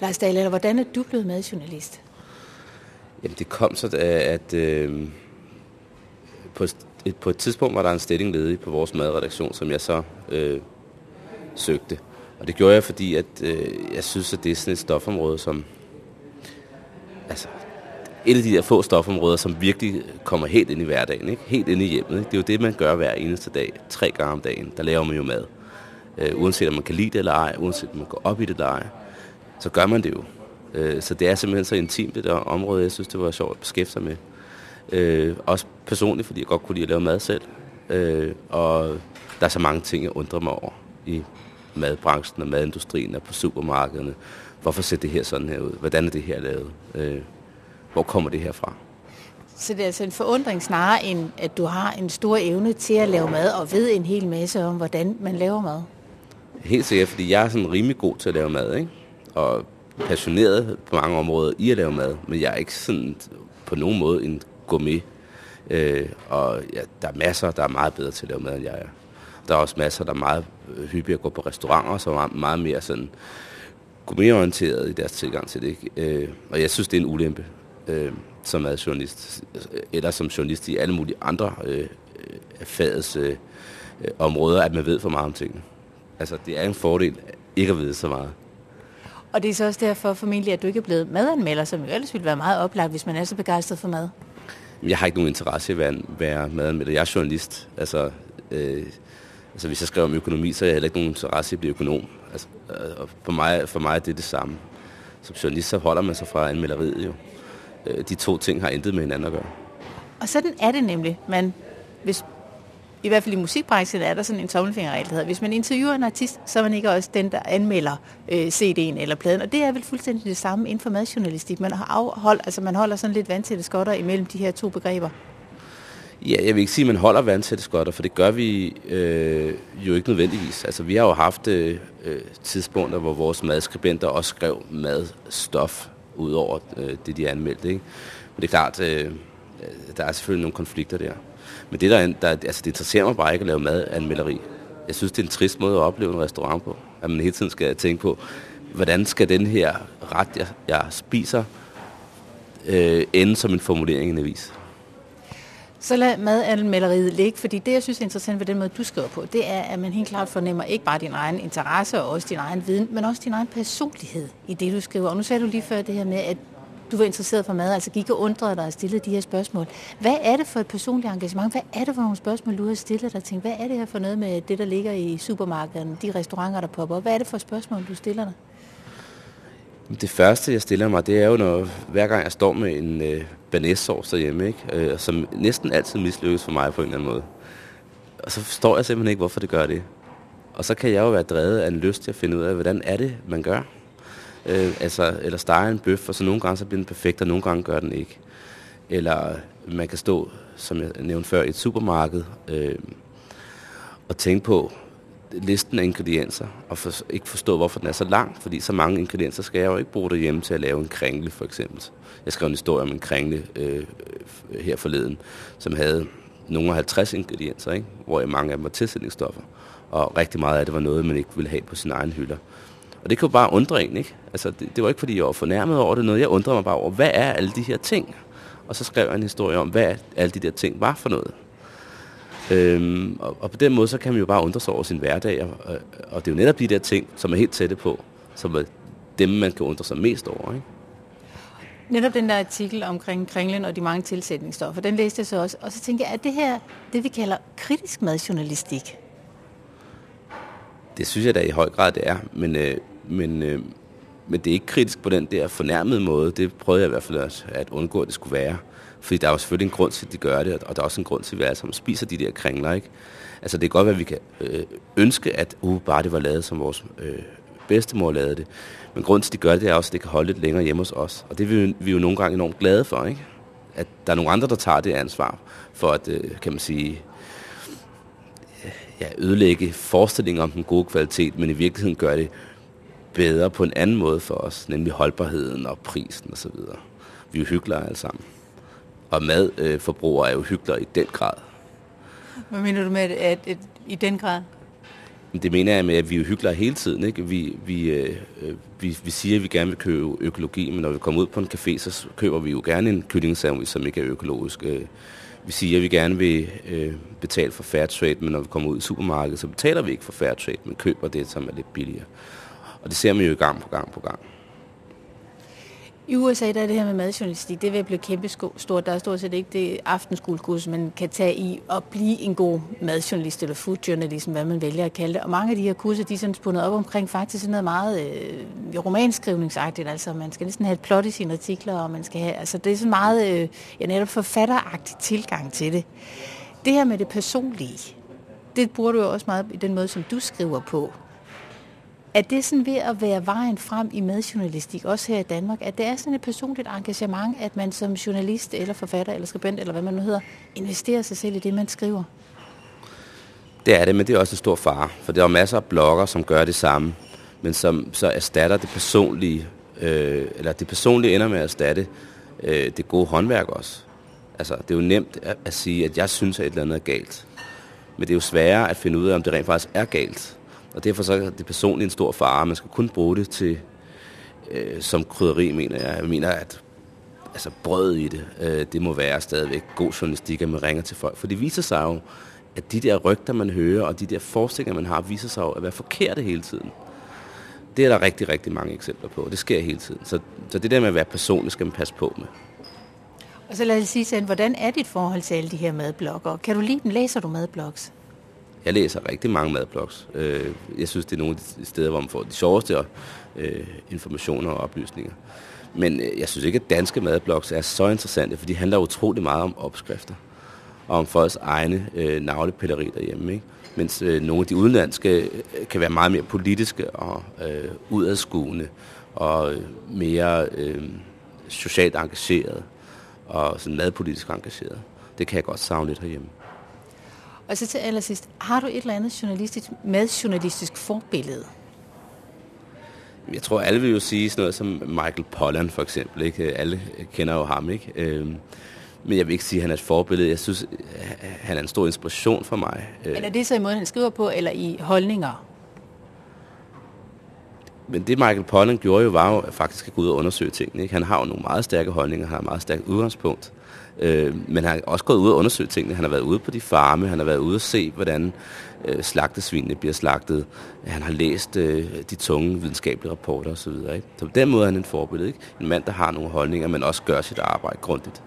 Lars Dahl, eller hvordan er du blevet madjournalist? Jamen, det kom så, at øh, på, et, på et tidspunkt var der en stilling ledig på vores madredaktion, som jeg så øh, søgte. Og det gjorde jeg, fordi at, øh, jeg synes, at det er sådan et stofområde, som... Altså, et af de der få stofområder, som virkelig kommer helt ind i hverdagen, ikke? helt ind i hjemmet. Ikke? Det er jo det, man gør hver eneste dag, tre gange om dagen. Der laver man jo mad. Øh, uanset om man kan lide det eller ej, uanset om man går op i det eller ej, så gør man det jo. Øh, så det er simpelthen så intimt, det der område, jeg synes, det var sjovt at beskæftige sig med. Øh, også personligt, fordi jeg godt kunne lide at lave mad selv. Øh, og der er så mange ting, jeg undrer mig over i madbranchen og madindustrien og på supermarkederne. Hvorfor ser det her sådan her ud? Hvordan er det her lavet? Øh, hvor kommer det her fra? Så det er altså en forundring snarere end, at du har en stor evne til at lave mad og ved en hel masse om, hvordan man laver mad. Helt sikkert, fordi jeg er sådan rimelig god til at lave mad, ikke? Og passioneret på mange områder i at lave mad, men jeg er ikke sådan på nogen måde en gourmet. Øh, og ja, der er masser, der er meget bedre til at lave mad, end jeg er. Der er også masser, der er meget hyppige at gå på restauranter, som er meget mere sådan gourmetorienteret i deres tilgang til det. Ikke? Øh, og jeg synes, det er en ulempe øh, som er journalist, eller som journalist i alle mulige andre øh, fagets øh, områder, at man ved for meget om tingene. Altså, det er en fordel ikke at vide så meget. Og det er så også derfor formentlig, at du ikke er blevet madanmelder, som jo ellers ville være meget oplagt, hvis man er så begejstret for mad. Jeg har ikke nogen interesse i at være, være madanmelder. Jeg er journalist. Altså, øh, altså, hvis jeg skriver om økonomi, så har jeg heller ikke nogen interesse i at blive økonom. Altså, øh, for, mig, for mig er det det samme. Som journalist, så holder man sig fra anmelderiet jo. Øh, de to ting har intet med hinanden at gøre. Og sådan er det nemlig. Man, hvis, i hvert fald i musikbranchen er der sådan en tommelfingerregel, der hedder, hvis man interviewer en artist, så er man ikke også den, der anmelder øh, CD'en eller pladen. Og det er vel fuldstændig det samme inden for madjournalistik. Man, har afhold, altså man holder sådan lidt vandtætte skotter imellem de her to begreber. Ja, jeg vil ikke sige, at man holder vandtætte skotter, for det gør vi øh, jo ikke nødvendigvis. Altså, vi har jo haft øh, øh tidspunkter, hvor vores madskribenter også skrev madstof ud over øh, det, de anmeldte. Ikke? Men det er klart, øh, Øh, der er selvfølgelig nogle konflikter der. Men det, der, der, altså, det interesserer mig bare ikke at lave madanmelderi. Jeg synes, det er en trist måde at opleve en restaurant på. At man hele tiden skal tænke på, hvordan skal den her ret, jeg, jeg spiser, øh, ende som en formulering i en avis. Så lad madanmelderiet ligge, fordi det, jeg synes er interessant ved den måde, du skriver på, det er, at man helt klart fornemmer ikke bare din egen interesse og også din egen viden, men også din egen personlighed i det, du skriver. Og nu sagde du lige før det her med, at du var interesseret for mad, altså gik og undrede dig og stillede de her spørgsmål. Hvad er det for et personligt engagement? Hvad er det for nogle spørgsmål, du har stillet dig? Tænkt, hvad er det her for noget med det, der ligger i supermarkederne, de restauranter, der popper op? Hvad er det for spørgsmål, du stiller dig? Det første, jeg stiller mig, det er jo, når hver gang jeg står med en øh, banæssauce derhjemme, ikke? Øh, som næsten altid mislykkes for mig på en eller anden måde. Og så forstår jeg simpelthen ikke, hvorfor det gør det. Og så kan jeg jo være drevet af en lyst til at finde ud af, hvordan er det, man gør. Øh, altså, eller stege en bøf, og så nogle gange så bliver den perfekt, og nogle gange gør den ikke. Eller man kan stå, som jeg nævnte før, i et supermarked øh, og tænke på, listen af ingredienser, og for, ikke forstå, hvorfor den er så lang, fordi så mange ingredienser skal jeg jo ikke bruge derhjemme til at lave en kringle, for eksempel. Jeg skrev en historie om en kringle øh, her forleden, som havde nogle af 50 ingredienser, ikke? hvor mange af dem var tilsætningsstoffer, og rigtig meget af det var noget, man ikke ville have på sin egen hylder. Og det jo bare undre en, ikke? Altså, det, det var ikke, fordi jeg var fornærmet over det noget. Jeg undrede mig bare over, hvad er alle de her ting? Og så skrev jeg en historie om, hvad alle de der ting var for noget. Øhm, og, og på den måde, så kan man jo bare undre sig over sin hverdag, og, og, og det er jo netop de der ting, som er helt tætte på, som er dem, man kan undre sig mest over, ikke? Netop den der artikel omkring kringlen og de mange tilsætningsstoffer, den læste jeg så også, og så tænker jeg, at det her, det vi kalder kritisk madjournalistik? Det synes jeg da i høj grad, det er, men, øh, men, øh, men det er ikke kritisk på den der fornærmede måde. Det prøvede jeg i hvert fald at, at undgå, at det skulle være. Fordi der er jo selvfølgelig en grund til, at de gør det, og der er også en grund til, at vi alle sammen spiser de der kringler. Ikke? Altså det kan godt være, at vi kan øh, ønske, at uh, bare det var lavet, som vores øh, bedstemor lavede det. Men grund til, at de gør det, er også, at det kan holde lidt længere hjemme hos os. Og det er vi, vi er jo nogle gange enormt glade for, ikke? At der er nogle andre, der tager det ansvar for at, øh, kan man sige, øh, ja, ødelægge forestillingen om den gode kvalitet, men i virkeligheden gør det bedre på en anden måde for os, nemlig holdbarheden og prisen osv. Vi er jo hyggelige alle sammen. Og madforbrugere er jo hyggelige i den grad. Hvad mener du med, at, at, at i den grad? Det mener jeg med, at vi er hyggelige hele tiden. Ikke? Vi, vi, øh, vi, vi siger, at vi gerne vil købe økologi, men når vi kommer ud på en café, så køber vi jo gerne en kyllingesandwich, som ikke er økologisk. Øh, vi siger, at vi gerne vil øh, betale for fair trade, men når vi kommer ud i supermarkedet, så betaler vi ikke for fair trade, men køber det, som er lidt billigere. Og det ser man jo gang på gang på gang. I USA der er det her med madjournalistik, det vil blive kæmpe stort. Der er stort set ikke det aftenskolekurs, man kan tage i at blive en god madjournalist eller foodjournalist, hvad man vælger at kalde det. Og mange af de her kurser, de er sådan spundet op omkring faktisk sådan noget meget øh, romanskrivningsagtigt. Altså man skal næsten have et plot i sine artikler, og man skal have, altså det er sådan meget, øh, ja netop forfatteragtig tilgang til det. Det her med det personlige, det bruger du jo også meget i den måde, som du skriver på. Er det sådan ved at være vejen frem i medjournalistik, også her i Danmark, at det er sådan et personligt engagement, at man som journalist eller forfatter eller skribent, eller hvad man nu hedder, investerer sig selv i det, man skriver? Det er det, men det er også en stor fare, for der er masser af blogger, som gør det samme, men som så erstatter det personlige, øh, eller det personlige ender med at erstatte øh, det gode håndværk også. Altså, det er jo nemt at, at sige, at jeg synes, at et eller andet er galt. Men det er jo sværere at finde ud af, om det rent faktisk er galt. Og derfor så er det personligt en stor fare. Man skal kun bruge det til øh, som krydderi, mener jeg. Jeg mener, at altså, brød i det, øh, det må være stadigvæk god journalistik, at man ringer til folk. For det viser sig jo, at de der rygter, man hører, og de der forestillinger, man har, viser sig jo at være forkerte hele tiden. Det er der rigtig, rigtig mange eksempler på. Det sker hele tiden. Så, så det der med at være personlig, skal man passe på med. Og så lad os sige sådan, hvordan er dit forhold til alle de her madblogger? Kan du lide dem? Læser du madblogs? Jeg læser rigtig mange madblogs. Øh, jeg synes, det er nogle af de steder, hvor man får de sjoveste øh, informationer og oplysninger. Men øh, jeg synes ikke, at danske madblogs er så interessante, for de handler utrolig meget om opskrifter og om folks egne øh, navlepilleri derhjemme. Ikke? Mens øh, nogle af de udenlandske øh, kan være meget mere politiske og øh, udadskuende og øh, mere øh, socialt engageret og sådan madpolitisk engageret. Det kan jeg godt savne lidt herhjemme. Og så til allersidst, har du et eller andet journalistisk, madjournalistisk forbillede? Jeg tror, alle vil jo sige sådan noget som Michael Pollan for eksempel. Ikke? Alle kender jo ham. ikke. Øhm, men jeg vil ikke sige, at han er et forbillede. Jeg synes, han er en stor inspiration for mig. Men er det så i måden, han skriver på, eller i holdninger? Men det Michael Pollan gjorde jo, var jo faktisk at gå ud og undersøge tingene. Ikke? Han har jo nogle meget stærke holdninger, han har et meget stærkt udgangspunkt. Øh, men han har også gået ud og undersøgt tingene. Han har været ude på de farme, han har været ude og se, hvordan øh, slagtesvinene bliver slagtet. Han har læst øh, de tunge videnskabelige rapporter osv. Så, videre, ikke? så på den måde er han en forbillede. Ikke? En mand, der har nogle holdninger, men også gør sit arbejde grundigt.